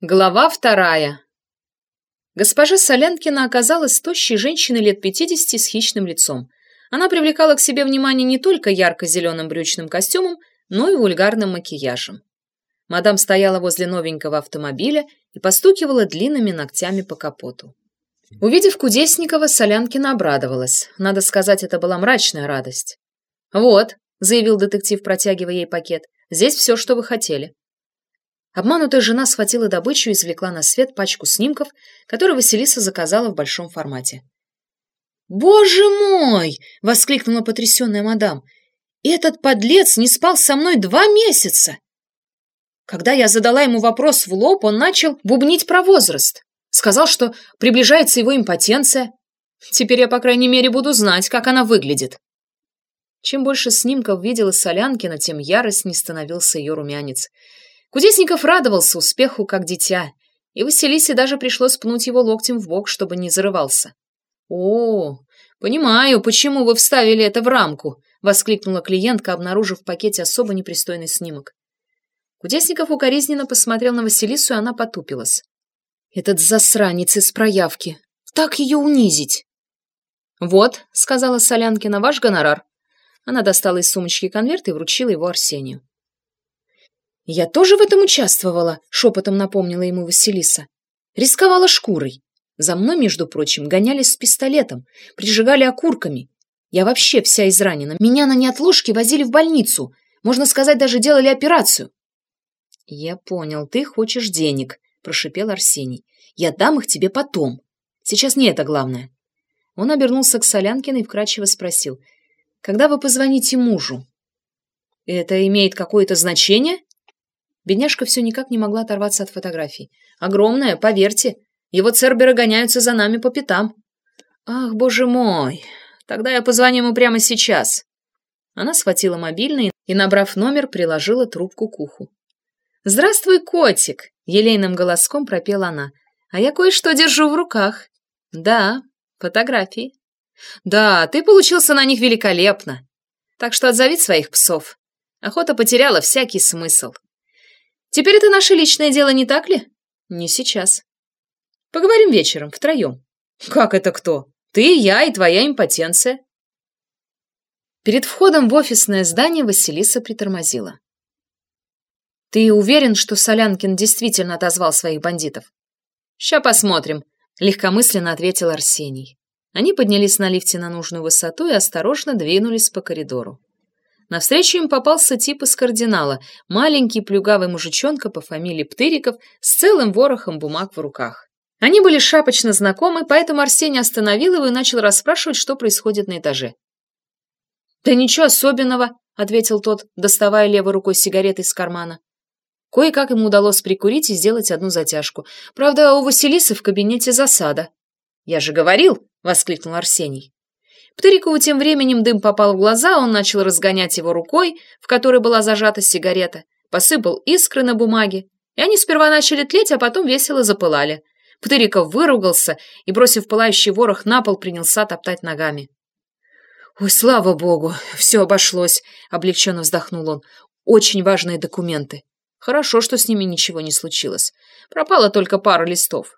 Глава вторая. Госпожа Солянкина оказалась тощей женщиной лет пятидесяти с хищным лицом. Она привлекала к себе внимание не только ярко-зеленым брючным костюмом, но и вульгарным макияжем. Мадам стояла возле новенького автомобиля и постукивала длинными ногтями по капоту. Увидев Кудесникова, Солянкина обрадовалась. Надо сказать, это была мрачная радость. «Вот», — заявил детектив, протягивая ей пакет, — «здесь все, что вы хотели». Обманутая жена схватила добычу и извлекла на свет пачку снимков, которые Василиса заказала в большом формате. «Боже мой!» — воскликнула потрясенная мадам. «Этот подлец не спал со мной два месяца!» Когда я задала ему вопрос в лоб, он начал бубнить про возраст. Сказал, что приближается его импотенция. Теперь я, по крайней мере, буду знать, как она выглядит. Чем больше снимков видела Солянкина, тем яростней становился ее румянец. Кудесников радовался успеху, как дитя, и Василисе даже пришлось пнуть его локтем в бок, чтобы не зарывался. «О, понимаю, почему вы вставили это в рамку», — воскликнула клиентка, обнаружив в пакете особо непристойный снимок. Кудесников укоризненно посмотрел на Василису, и она потупилась. «Этот засранец из проявки! Так ее унизить!» «Вот», — сказала Солянкина, — «ваш гонорар». Она достала из сумочки конверт и вручила его Арсению. «Я тоже в этом участвовала», — шепотом напомнила ему Василиса. «Рисковала шкурой. За мной, между прочим, гонялись с пистолетом, прижигали окурками. Я вообще вся изранена. Меня на неотложке возили в больницу. Можно сказать, даже делали операцию». «Я понял, ты хочешь денег», — прошипел Арсений. «Я дам их тебе потом. Сейчас не это главное». Он обернулся к Солянкиной и вкрадчиво спросил. «Когда вы позвоните мужу?» «Это имеет какое-то значение?» Бедняжка все никак не могла оторваться от фотографий. «Огромная, поверьте. Его церберы гоняются за нами по пятам». «Ах, боже мой! Тогда я позвоню ему прямо сейчас». Она схватила мобильный и, набрав номер, приложила трубку к уху. «Здравствуй, котик!» — елейным голоском пропела она. «А я кое-что держу в руках». «Да, фотографии». «Да, ты получился на них великолепно. Так что отзови своих псов. Охота потеряла всякий смысл». Теперь это наше личное дело, не так ли? Не сейчас. Поговорим вечером, втроем. Как это кто? Ты, я и твоя импотенция. Перед входом в офисное здание Василиса притормозила. «Ты уверен, что Солянкин действительно отозвал своих бандитов?» «Ща посмотрим», — легкомысленно ответил Арсений. Они поднялись на лифте на нужную высоту и осторожно двинулись по коридору. Навстречу им попался тип из кардинала, маленький плюгавый мужичонка по фамилии Птыриков с целым ворохом бумаг в руках. Они были шапочно знакомы, поэтому Арсений остановил его и начал расспрашивать, что происходит на этаже. «Да ничего особенного», — ответил тот, доставая левой рукой сигареты из кармана. Кое-как ему удалось прикурить и сделать одну затяжку. Правда, у Василисы в кабинете засада. «Я же говорил!» — воскликнул Арсений. Птырикову тем временем дым попал в глаза, он начал разгонять его рукой, в которой была зажата сигарета, посыпал искры на бумаге, и они сперва начали тлеть, а потом весело запылали. Птыриков выругался и, бросив пылающий ворох на пол, принялся топтать ногами. «Ой, слава богу, все обошлось», — облегченно вздохнул он. «Очень важные документы. Хорошо, что с ними ничего не случилось. Пропала только пара листов.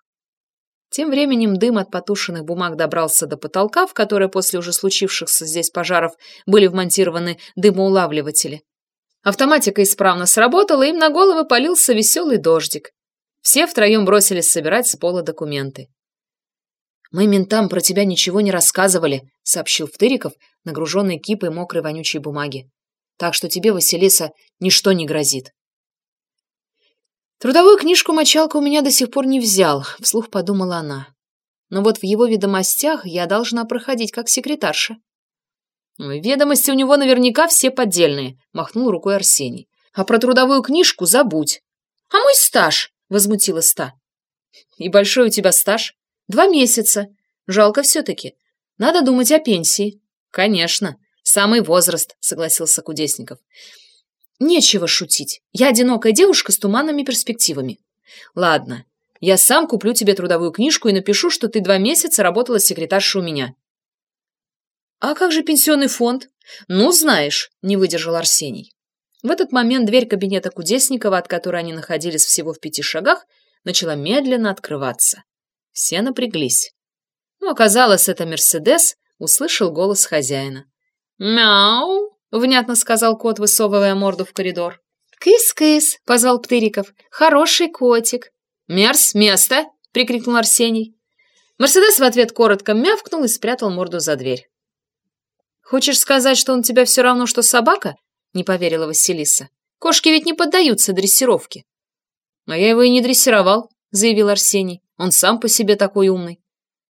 Тем временем дым от потушенных бумаг добрался до потолка, в который после уже случившихся здесь пожаров были вмонтированы дымоулавливатели. Автоматика исправно сработала, им на головы полился веселый дождик. Все втроем бросились собирать с пола документы. «Мы ментам про тебя ничего не рассказывали», — сообщил Втыриков, нагруженный кипой мокрой вонючей бумаги. «Так что тебе, Василиса, ничто не грозит». Трудовую книжку-мочалку у меня до сих пор не взял, вслух подумала она. Но вот в его ведомостях я должна проходить как секретарша. «Ведомости у него наверняка все поддельные», — махнул рукой Арсений. «А про трудовую книжку забудь». «А мой стаж?» — возмутилась та. «И большой у тебя стаж?» «Два месяца. Жалко все-таки. Надо думать о пенсии». «Конечно. Самый возраст», — согласился Кудесников. Нечего шутить. Я одинокая девушка с туманными перспективами. Ладно, я сам куплю тебе трудовую книжку и напишу, что ты два месяца работала секретаршей у меня. А как же пенсионный фонд? Ну, знаешь, не выдержал Арсений. В этот момент дверь кабинета Кудесникова, от которой они находились всего в пяти шагах, начала медленно открываться. Все напряглись. Но оказалось, это Мерседес услышал голос хозяина. «Мяу!» — внятно сказал кот, высовывая морду в коридор. «Кыс-кыс!» — позвал Птыриков. «Хороший котик!» «Мерс, место!» — прикрикнул Арсений. Мерседес в ответ коротко мявкнул и спрятал морду за дверь. «Хочешь сказать, что он тебя все равно, что собака?» — не поверила Василиса. «Кошки ведь не поддаются дрессировке». «А я его и не дрессировал», — заявил Арсений. «Он сам по себе такой умный.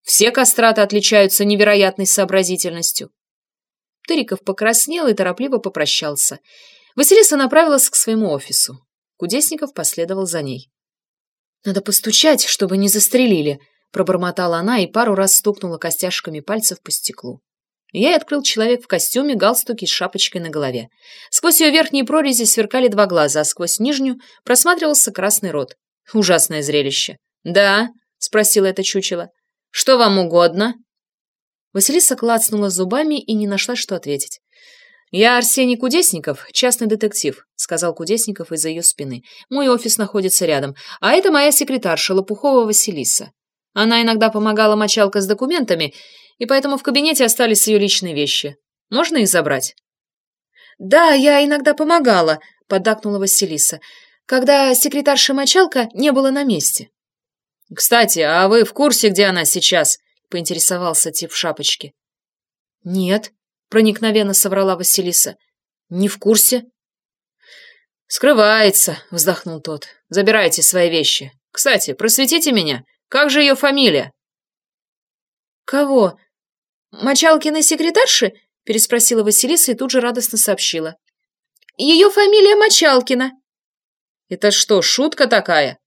Все кастраты отличаются невероятной сообразительностью». Тыриков покраснел и торопливо попрощался. Василиса направилась к своему офису. Кудесников последовал за ней. «Надо постучать, чтобы не застрелили», — пробормотала она и пару раз стукнула костяшками пальцев по стеклу. Ей открыл человек в костюме, галстуке с шапочкой на голове. Сквозь ее верхние прорези сверкали два глаза, а сквозь нижнюю просматривался красный рот. Ужасное зрелище. «Да?» — спросила это чучело. «Что вам угодно?» Василиса клацнула зубами и не нашла, что ответить. «Я Арсений Кудесников, частный детектив», — сказал Кудесников из-за ее спины. «Мой офис находится рядом, а это моя секретарша Лопухова Василиса. Она иногда помогала мочалка с документами, и поэтому в кабинете остались ее личные вещи. Можно их забрать?» «Да, я иногда помогала», — поддакнула Василиса, «когда секретарша-мочалка не было на месте». «Кстати, а вы в курсе, где она сейчас?» — поинтересовался тип в шапочке. «Нет», — проникновенно соврала Василиса. «Не в курсе». «Скрывается», — вздохнул тот. «Забирайте свои вещи. Кстати, просветите меня. Как же ее фамилия?» «Кого? Мочалкиной секретарши?» — переспросила Василиса и тут же радостно сообщила. «Ее фамилия Мочалкина». «Это что, шутка такая?»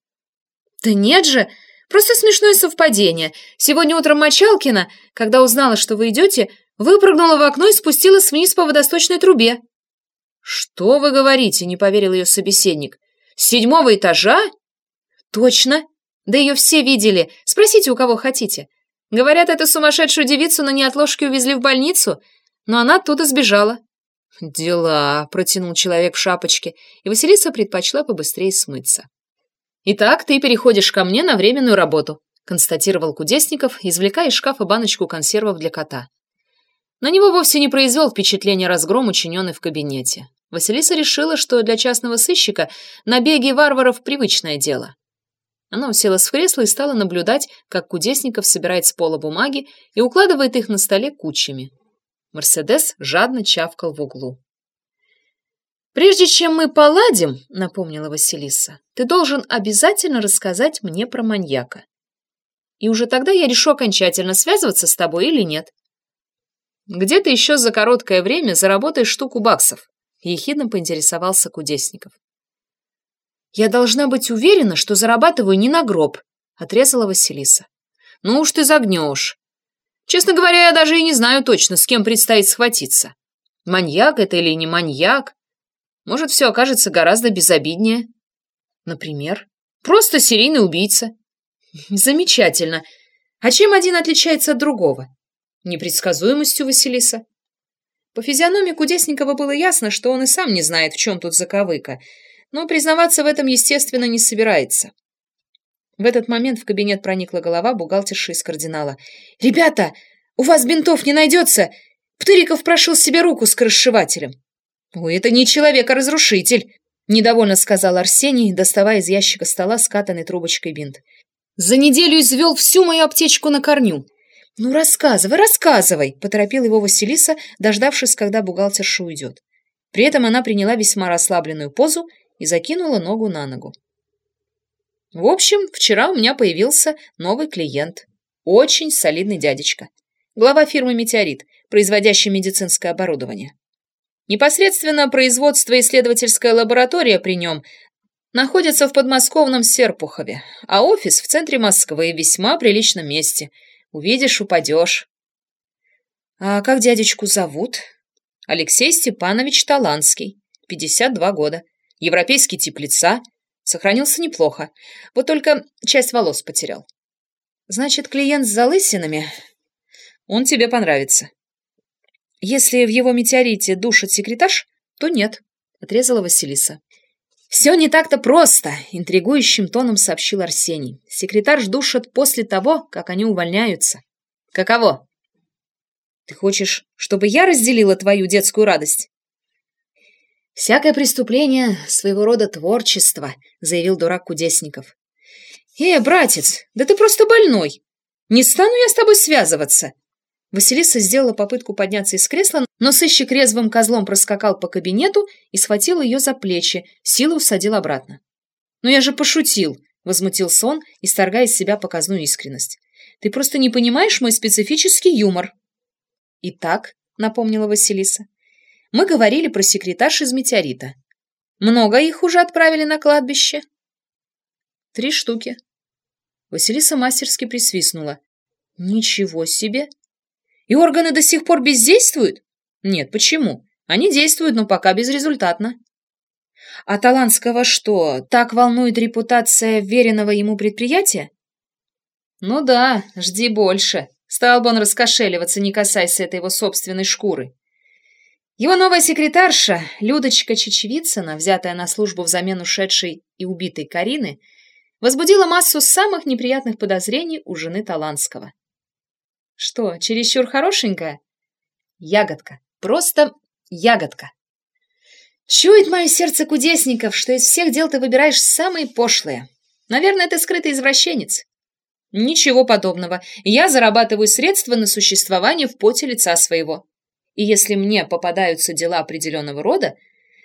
«Да нет же, просто смешное совпадение. Сегодня утром Мочалкина, когда узнала, что вы идете, выпрыгнула в окно и спустилась вниз по водосточной трубе». «Что вы говорите?» — не поверил ее собеседник. «С седьмого этажа?» «Точно. Да ее все видели. Спросите, у кого хотите. Говорят, эту сумасшедшую девицу на неотложке увезли в больницу, но она оттуда сбежала. «Дела», — протянул человек в шапочке, и Василиса предпочла побыстрее смыться. «Итак, ты переходишь ко мне на временную работу», — констатировал Кудесников, извлекая из шкафа баночку консервов для кота. На него вовсе не произвел впечатление разгром, учиненный в кабинете. Василиса решила, что для частного сыщика набеги варваров — привычное дело. Она уселась в кресло и стала наблюдать, как Кудесников собирает с пола бумаги и укладывает их на столе кучами. Мерседес жадно чавкал в углу. «Прежде чем мы поладим, — напомнила Василиса, — ты должен обязательно рассказать мне про маньяка. И уже тогда я решу окончательно, связываться с тобой или нет. Где ты еще за короткое время заработаешь штуку баксов?» — ехидно поинтересовался Кудесников. «Я должна быть уверена, что зарабатываю не на гроб», — отрезала Василиса. «Ну уж ты загнешь. Честно говоря, я даже и не знаю точно, с кем предстоит схватиться. Маньяк это или не маньяк? Может, все окажется гораздо безобиднее. Например, просто серийный убийца. Замечательно. А чем один отличается от другого? Непредсказуемостью Василиса. По физиономии Кудесникова было ясно, что он и сам не знает, в чем тут заковыка — но признаваться в этом, естественно, не собирается. В этот момент в кабинет проникла голова бухгалтерши из кардинала. «Ребята, у вас бинтов не найдется! Птыриков прошил себе руку с крышевателем!» «Ой, это не человек, а разрушитель!» — недовольно сказал Арсений, доставая из ящика стола скатанной трубочкой бинт. «За неделю извел всю мою аптечку на корню!» «Ну, рассказывай, рассказывай!» — поторопил его Василиса, дождавшись, когда бухгалтерша уйдет. При этом она приняла весьма расслабленную позу и закинула ногу на ногу. В общем, вчера у меня появился новый клиент. Очень солидный дядечка. Глава фирмы «Метеорит», производящей медицинское оборудование. Непосредственно производство исследовательская лаборатория при нем находится в подмосковном Серпухове, а офис в центре Москвы, весьма приличном месте. Увидишь, упадешь. А как дядечку зовут? Алексей Степанович Таланский, 52 года. Европейский тип лица. Сохранился неплохо. Вот только часть волос потерял. Значит, клиент с залысинами? Он тебе понравится. Если в его метеорите душит секретарш, то нет, отрезала Василиса. «Все не так-то просто», — интригующим тоном сообщил Арсений. «Секретарь душат после того, как они увольняются». «Каково?» «Ты хочешь, чтобы я разделила твою детскую радость?» «Всякое преступление — своего рода творчество», — заявил дурак Кудесников. «Э, братец, да ты просто больной! Не стану я с тобой связываться!» Василиса сделала попытку подняться из кресла, но сыщик резвым козлом проскакал по кабинету и схватил ее за плечи, силой усадил обратно. «Ну я же пошутил!» — возмутился он, исторгая из себя показную искренность. «Ты просто не понимаешь мой специфический юмор!» «Итак», — напомнила Василиса, — «мы говорили про секретарш из метеорита. Много их уже отправили на кладбище?» «Три штуки». Василиса мастерски присвистнула. «Ничего себе! И органы до сих пор бездействуют? Нет, почему? Они действуют, но пока безрезультатно. А Таланского что, так волнует репутация веренного ему предприятия? Ну да, жди больше. Стал бы он раскошеливаться, не касаясь этой его собственной шкуры. Его новая секретарша, Людочка Чечевицына, взятая на службу взамен ушедшей и убитой Карины, возбудила массу самых неприятных подозрений у жены Таланского. Что, чересчур хорошенькая? Ягодка. Просто ягодка. Чует мое сердце кудесников, что из всех дел ты выбираешь самые пошлые. Наверное, ты скрытый извращенец. Ничего подобного. Я зарабатываю средства на существование в поте лица своего. И если мне попадаются дела определенного рода,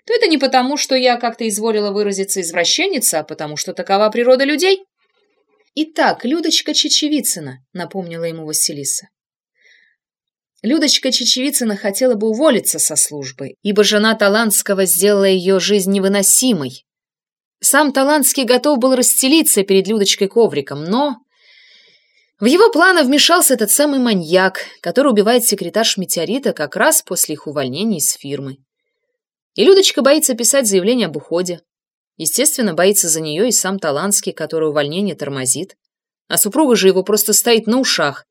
то это не потому, что я как-то изволила выразиться извращенница, а потому что такова природа людей. «Итак, Людочка Чечевицына», — напомнила ему Василиса. Людочка Чечевицына хотела бы уволиться со службы, ибо жена Талантского сделала ее жизнь невыносимой. Сам Талантский готов был расстелиться перед Людочкой ковриком, но... В его планы вмешался этот самый маньяк, который убивает секретарш Метеорита как раз после их увольнения из фирмы. И Людочка боится писать заявление об уходе. Естественно, боится за нее и сам Таланский, который увольнение тормозит. А супруга же его просто стоит на ушах.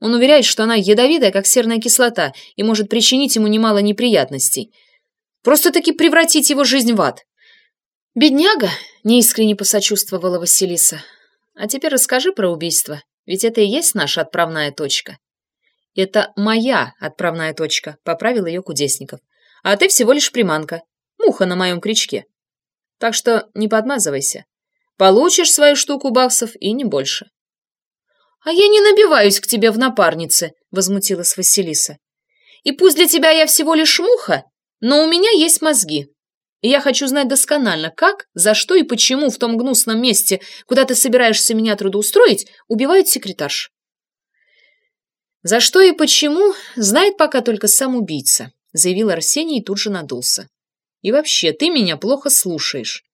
Он уверяет, что она ядовитая, как серная кислота, и может причинить ему немало неприятностей. Просто-таки превратить его жизнь в ад. «Бедняга!» — неискренне посочувствовала Василиса. «А теперь расскажи про убийство, ведь это и есть наша отправная точка». «Это моя отправная точка», — поправил ее Кудесников. «А ты всего лишь приманка, муха на моем крючке». Так что не подмазывайся. Получишь свою штуку баксов и не больше. «А я не набиваюсь к тебе в напарнице», — возмутилась Василиса. «И пусть для тебя я всего лишь муха, но у меня есть мозги. И я хочу знать досконально, как, за что и почему в том гнусном месте, куда ты собираешься меня трудоустроить, убивают секретарш». «За что и почему, знает пока только сам убийца», — заявил Арсений и тут же надулся. И вообще, ты меня плохо слушаешь.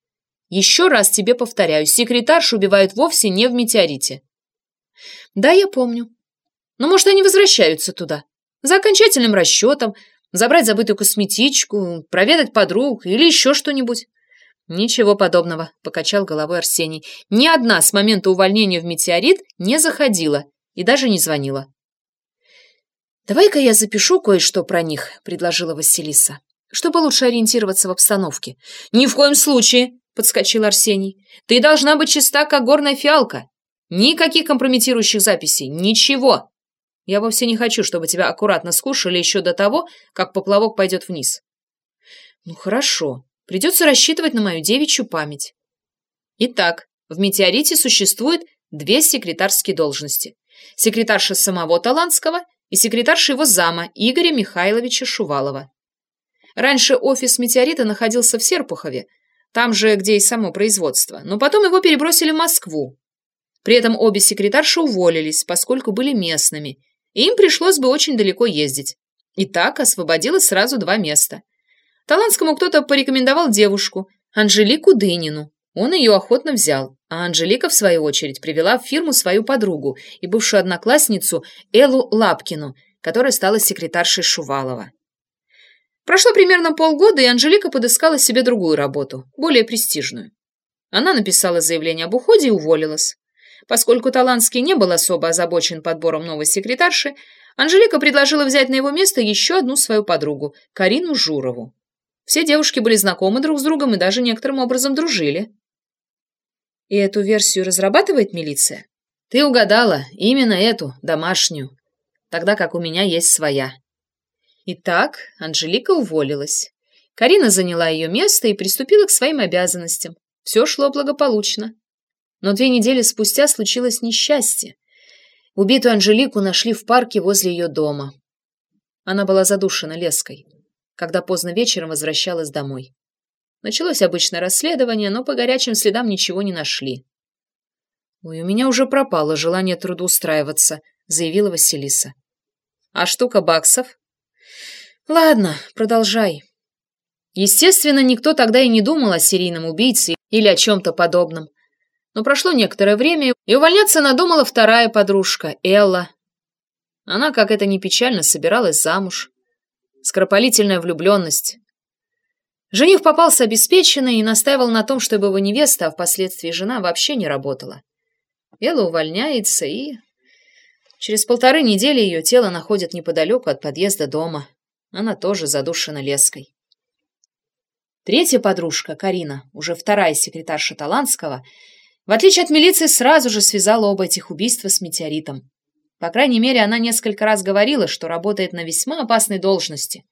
Еще раз тебе повторяю, секретарш убивают вовсе не в метеорите. Да, я помню. Но, может, они возвращаются туда. За окончательным расчетом, забрать забытую косметичку, проведать подруг или еще что-нибудь. Ничего подобного, покачал головой Арсений. Ни одна с момента увольнения в метеорит не заходила и даже не звонила. «Давай-ка я запишу кое-что про них», — предложила Василиса чтобы лучше ориентироваться в обстановке. «Ни в коем случае!» — подскочил Арсений. «Ты должна быть чиста, как горная фиалка. Никаких компрометирующих записей. Ничего. Я вовсе не хочу, чтобы тебя аккуратно скушали еще до того, как поплавок пойдет вниз». «Ну хорошо. Придется рассчитывать на мою девичью память». Итак, в «Метеорите» существует две секретарские должности. Секретарша самого Талантского и секретарша его зама Игоря Михайловича Шувалова. Раньше офис «Метеорита» находился в Серпухове, там же, где и само производство, но потом его перебросили в Москву. При этом обе секретарши уволились, поскольку были местными, и им пришлось бы очень далеко ездить. И так освободилось сразу два места. Талантскому кто-то порекомендовал девушку, Анжелику Дынину. Он ее охотно взял, а Анжелика, в свою очередь, привела в фирму свою подругу и бывшую одноклассницу Эллу Лапкину, которая стала секретаршей Шувалова. Прошло примерно полгода, и Анжелика подыскала себе другую работу, более престижную. Она написала заявление об уходе и уволилась. Поскольку Таланский не был особо озабочен подбором новой секретарши, Анжелика предложила взять на его место еще одну свою подругу, Карину Журову. Все девушки были знакомы друг с другом и даже некоторым образом дружили. И эту версию разрабатывает милиция? Ты угадала, именно эту, домашнюю. Тогда как у меня есть своя. Итак, Анжелика уволилась. Карина заняла ее место и приступила к своим обязанностям. Все шло благополучно. Но две недели спустя случилось несчастье. Убитую Анжелику нашли в парке возле ее дома. Она была задушена леской, когда поздно вечером возвращалась домой. Началось обычное расследование, но по горячим следам ничего не нашли. «Ой, у меня уже пропало желание трудоустраиваться», — заявила Василиса. «А штука баксов?» «Ладно, продолжай». Естественно, никто тогда и не думал о серийном убийце или о чем-то подобном. Но прошло некоторое время, и увольняться надумала вторая подружка, Элла. Она, как это ни печально, собиралась замуж. Скоропалительная влюбленность. Жених попался обеспеченный и настаивал на том, чтобы его невеста, а впоследствии жена, вообще не работала. Элла увольняется, и... Через полторы недели ее тело находят неподалеку от подъезда дома. Она тоже задушена леской. Третья подружка, Карина, уже вторая секретарша Таланского, в отличие от милиции, сразу же связала оба этих убийства с метеоритом. По крайней мере, она несколько раз говорила, что работает на весьма опасной должности.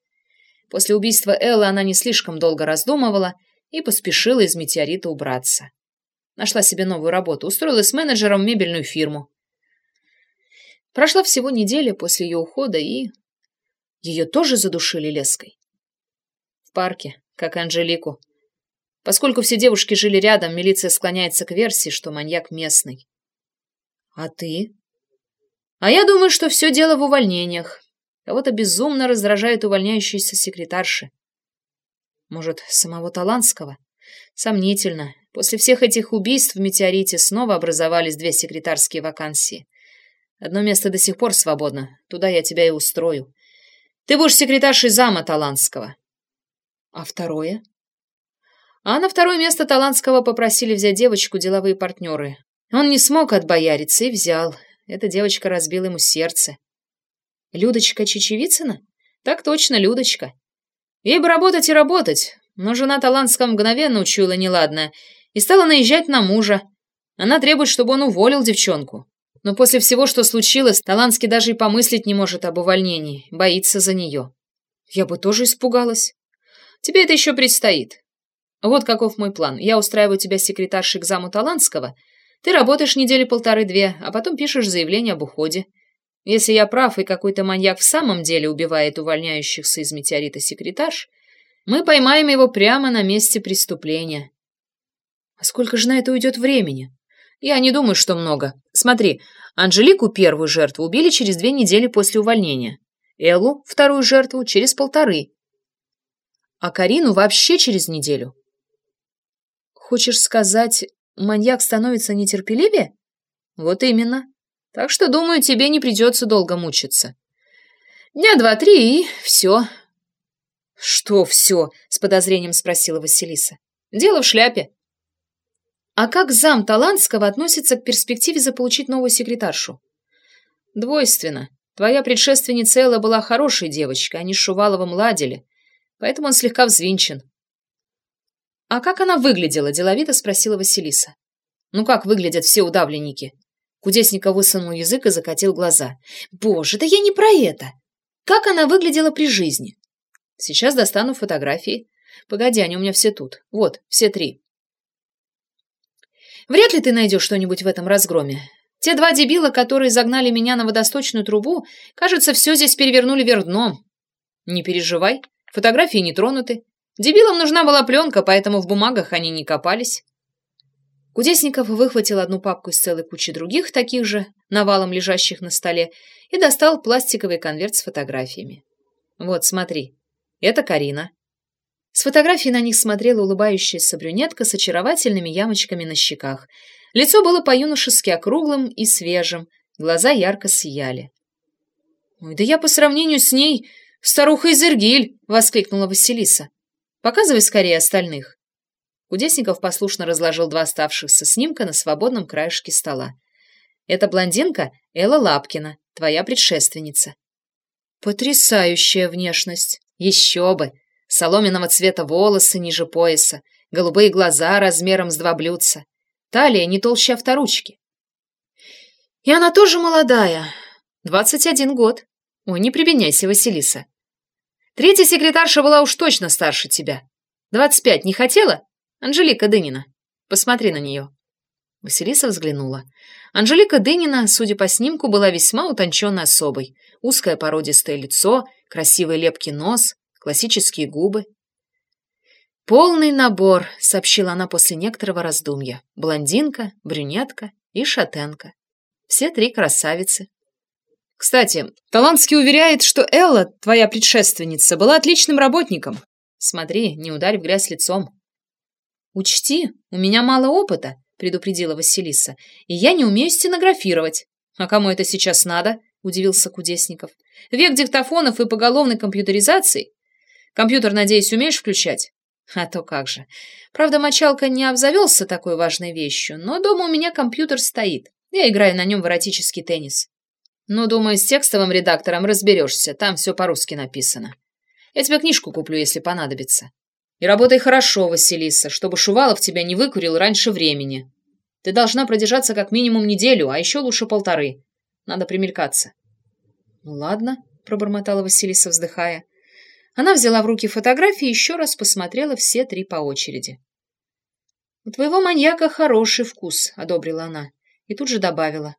После убийства Эллы она не слишком долго раздумывала и поспешила из метеорита убраться. Нашла себе новую работу, устроилась менеджером в мебельную фирму. Прошла всего неделя после ее ухода, и... Ее тоже задушили леской. В парке, как Анжелику. Поскольку все девушки жили рядом, милиция склоняется к версии, что маньяк местный. А ты? А я думаю, что все дело в увольнениях. Кого-то безумно раздражает увольняющиеся секретарши. Может, самого Таланского? Сомнительно. После всех этих убийств в «Метеорите» снова образовались две секретарские вакансии. Одно место до сих пор свободно. Туда я тебя и устрою. Ты будешь секретаршей зама Таланского. А второе? А на второе место Талантского попросили взять девочку деловые партнеры. Он не смог отбояриться и взял. Эта девочка разбила ему сердце. Людочка Чечевицына? Так точно, Людочка. Ей бы работать и работать, но жена Талантского мгновенно учуяла неладное и стала наезжать на мужа. Она требует, чтобы он уволил девчонку. Но после всего, что случилось, Таланский даже и помыслить не может об увольнении, боится за нее. Я бы тоже испугалась. Тебе это еще предстоит. Вот каков мой план. Я устраиваю тебя секретаршей к заму Талантского. Ты работаешь недели полторы-две, а потом пишешь заявление об уходе. Если я прав, и какой-то маньяк в самом деле убивает увольняющихся из метеорита секретарш, мы поймаем его прямо на месте преступления. А сколько же на это уйдет времени? Я не думаю, что много. Смотри, Анжелику, первую жертву, убили через две недели после увольнения. Эллу, вторую жертву, через полторы. А Карину вообще через неделю. Хочешь сказать, маньяк становится нетерпеливее? Вот именно. Так что, думаю, тебе не придется долго мучиться. Дня два-три и все. Что все? С подозрением спросила Василиса. Дело в шляпе. А как зам Талантского относится к перспективе заполучить новую секретаршу? Двойственно. Твоя предшественница Элла была хорошей девочкой, они с Шуваловым ладили, поэтому он слегка взвинчен. «А как она выглядела?» – деловито спросила Василиса. «Ну как выглядят все удавленники?» Кудесников высунул язык и закатил глаза. «Боже, да я не про это! Как она выглядела при жизни?» «Сейчас достану фотографии. Погоди, они у меня все тут. Вот, все три». «Вряд ли ты найдешь что-нибудь в этом разгроме. Те два дебила, которые загнали меня на водосточную трубу, кажется, все здесь перевернули вверх дном. Не переживай, фотографии не тронуты. Дебилам нужна была пленка, поэтому в бумагах они не копались. Кудесников выхватил одну папку из целой кучи других, таких же, навалом лежащих на столе, и достал пластиковый конверт с фотографиями. «Вот, смотри. Это Карина». С фотографии на них смотрела улыбающаяся брюнетка с очаровательными ямочками на щеках. Лицо было по-юношески округлым и свежим, глаза ярко сияли. «Ой, да я по сравнению с ней старуха из Иргиль!» — воскликнула Василиса. Показывай скорее остальных. Кудесников послушно разложил два оставшихся снимка на свободном краешке стола. Это блондинка Элла Лапкина, твоя предшественница. Потрясающая внешность. Еще бы. Соломенного цвета волосы ниже пояса, голубые глаза размером с два блюдца, талия не толще авторучки. И она тоже молодая, двадцать один год. Ой, не прибеняйся, Василиса. Третья секретарша была уж точно старше тебя. Двадцать пять не хотела? Анжелика Дынина. Посмотри на нее. Василиса взглянула. Анжелика Дынина, судя по снимку, была весьма утонченной особой. Узкое породистое лицо, красивый лепкий нос, классические губы. «Полный набор», — сообщила она после некоторого раздумья. «Блондинка, брюнетка и шатенка. Все три красавицы». «Кстати, Талантский уверяет, что Элла, твоя предшественница, была отличным работником. Смотри, не ударь в грязь лицом». «Учти, у меня мало опыта», — предупредила Василиса, «и я не умею стенографировать». «А кому это сейчас надо?» — удивился Кудесников. «Век диктофонов и поголовной компьютеризации. Компьютер, надеюсь, умеешь включать?» А то как же. Правда, мочалка не обзавелся такой важной вещью, но дома у меня компьютер стоит. Я играю на нем в эротический теннис. Ну, думаю, с текстовым редактором разберешься, там все по-русски написано. Я тебе книжку куплю, если понадобится. И работай хорошо, Василиса, чтобы Шувалов тебя не выкурил раньше времени. Ты должна продержаться как минимум неделю, а еще лучше полторы. Надо примелькаться. Ну ладно, пробормотала Василиса, вздыхая. Она взяла в руки фотографии и еще раз посмотрела все три по очереди. «У твоего маньяка хороший вкус», — одобрила она, и тут же добавила.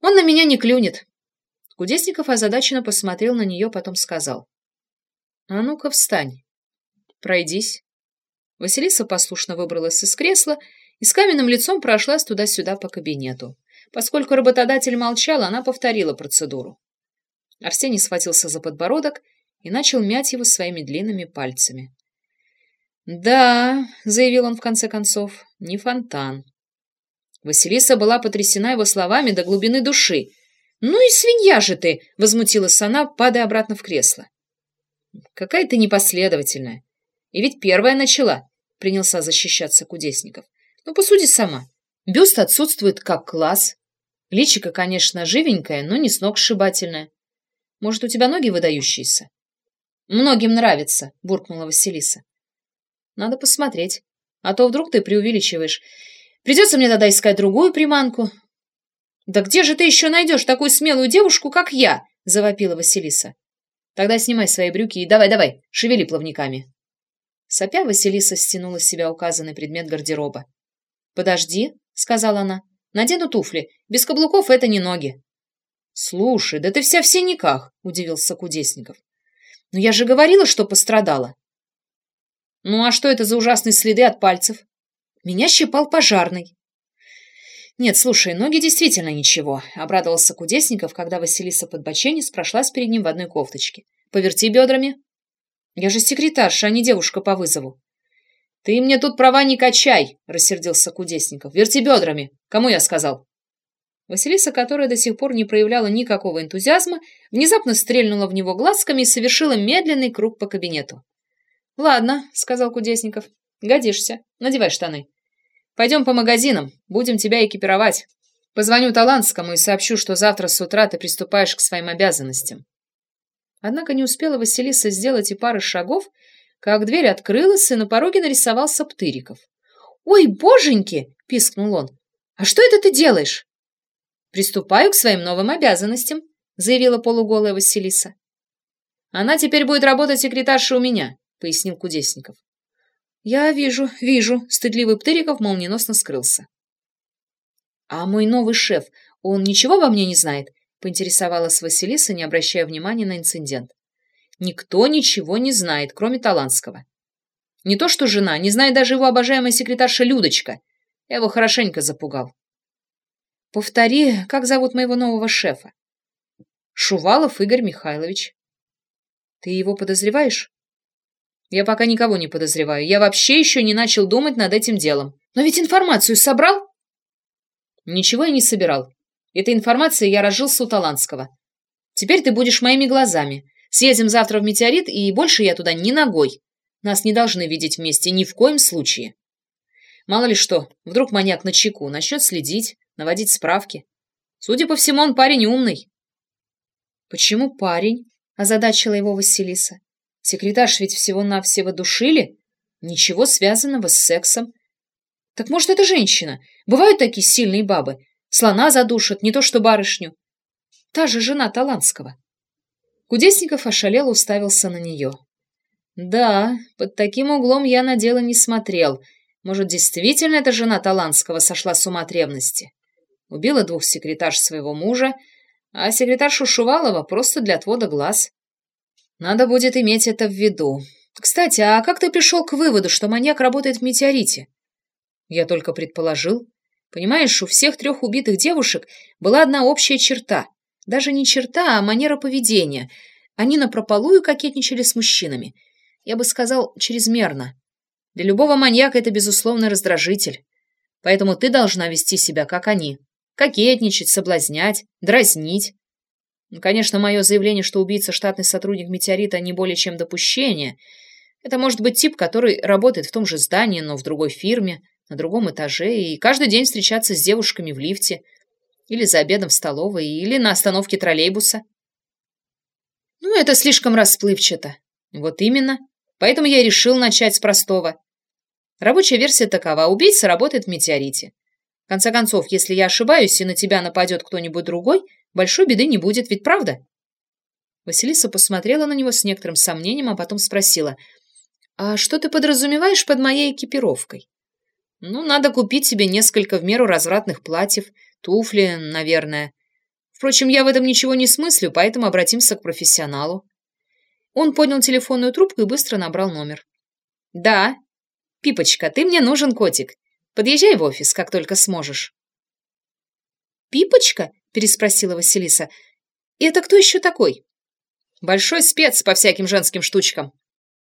«Он на меня не клюнет». Кудесников озадаченно посмотрел на нее, потом сказал. «А ну-ка, встань. Пройдись». Василиса послушно выбралась из кресла и с каменным лицом прошлась туда-сюда по кабинету. Поскольку работодатель молчал, она повторила процедуру. Арсений схватился за подбородок и начал мять его своими длинными пальцами. «Да», — заявил он в конце концов, — «не фонтан». Василиса была потрясена его словами до глубины души. «Ну и свинья же ты!» — возмутилась она, падая обратно в кресло. «Какая ты непоследовательная. И ведь первая начала», — принялся защищаться Кудесников. «Ну, посуди сама. Бюст отсутствует как класс. Личико, конечно, живенькое, но не сногсшибательное. Может, у тебя ноги выдающиеся?» «Многим нравится», — буркнула Василиса. «Надо посмотреть. А то вдруг ты преувеличиваешь. Придется мне тогда искать другую приманку». «Да где же ты еще найдешь такую смелую девушку, как я?» — завопила Василиса. «Тогда снимай свои брюки и давай-давай, шевели плавниками». Сопя, Василиса стянула с себя указанный предмет гардероба. «Подожди», — сказала она, — «надену туфли. Без каблуков это не ноги». «Слушай, да ты вся в синяках», — удивился Кудесников. Но я же говорила, что пострадала. Ну а что это за ужасные следы от пальцев? Меня щипал пожарный. Нет, слушай, ноги действительно ничего, обрадовался Кудесников, когда Василиса подбоченец прошлась перед ним в одной кофточке. Поверти бедрами. Я же секретарша, а не девушка по вызову. Ты мне тут права не качай, рассердился Кудесников. Верти бедрами. Кому я сказал? Василиса, которая до сих пор не проявляла никакого энтузиазма, внезапно стрельнула в него глазками и совершила медленный круг по кабинету. «Ладно», — сказал Кудесников, — «годишься. Надевай штаны. Пойдем по магазинам, будем тебя экипировать. Позвоню Талантскому и сообщу, что завтра с утра ты приступаешь к своим обязанностям». Однако не успела Василиса сделать и пары шагов, как дверь открылась, и на пороге нарисовался Птыриков. «Ой, боженьки!» — пискнул он. «А что это ты делаешь?» «Приступаю к своим новым обязанностям», — заявила полуголая Василиса. «Она теперь будет работать секретаршей у меня», — пояснил Кудесников. «Я вижу, вижу», — стыдливый Птыриков молниеносно скрылся. «А мой новый шеф, он ничего обо мне не знает?» — поинтересовалась Василиса, не обращая внимания на инцидент. «Никто ничего не знает, кроме Таланского. Не то что жена, не знает даже его обожаемая секретарша Людочка. Я его хорошенько запугал. Повтори, как зовут моего нового шефа? Шувалов Игорь Михайлович. Ты его подозреваешь? Я пока никого не подозреваю. Я вообще еще не начал думать над этим делом. Но ведь информацию собрал? Ничего я не собирал. Этой информацией я разжился у Таланского. Теперь ты будешь моими глазами. Съездим завтра в Метеорит, и больше я туда ни ногой. Нас не должны видеть вместе ни в коем случае. Мало ли что, вдруг маньяк на чеку начнет следить, наводить справки. Судя по всему, он парень умный. Почему парень? озадачила его Василиса. Секретарш ведь всего-навсего душили. Ничего связанного с сексом. Так может, это женщина? Бывают такие сильные бабы. Слона задушат, не то что барышню. Та же жена Таланского. Кудесников ошалел уставился на нее. Да, под таким углом я на дело не смотрел. Может, действительно эта жена Таланского сошла с ума от ревности? Убила двух секретарш своего мужа, а секретаршу Шувалова просто для отвода глаз. Надо будет иметь это в виду. Кстати, а как ты пришел к выводу, что маньяк работает в метеорите? Я только предположил. Понимаешь, у всех трех убитых девушек была одна общая черта. Даже не черта, а манера поведения. Они напропалую кокетничали с мужчинами. Я бы сказал, чрезмерно. Для любого маньяка это, безусловно, раздражитель. Поэтому ты должна вести себя, как они. Кокетничать, соблазнять, дразнить. Ну, конечно, мое заявление, что убийца штатный сотрудник «Метеорита» не более чем допущение. Это может быть тип, который работает в том же здании, но в другой фирме, на другом этаже, и каждый день встречаться с девушками в лифте, или за обедом в столовой, или на остановке троллейбуса. Ну, это слишком расплывчато. Вот именно. Поэтому я решил начать с простого. Рабочая версия такова. Убийца работает в «Метеорите». В конце концов, если я ошибаюсь и на тебя нападет кто-нибудь другой, большой беды не будет, ведь правда?» Василиса посмотрела на него с некоторым сомнением, а потом спросила, «А что ты подразумеваешь под моей экипировкой?» «Ну, надо купить себе несколько в меру развратных платьев, туфли, наверное. Впрочем, я в этом ничего не смыслю, поэтому обратимся к профессионалу». Он поднял телефонную трубку и быстро набрал номер. «Да. Пипочка, ты мне нужен, котик. Подъезжай в офис, как только сможешь». «Пипочка?» — переспросила Василиса. «И это кто еще такой?» «Большой спец по всяким женским штучкам».